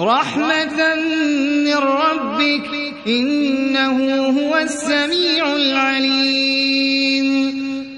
رَحْمَةً مِّن رَّبِّكَ ۚ إِنَّهُ هُوَ السَّمِيعُ الْعَلِيمُ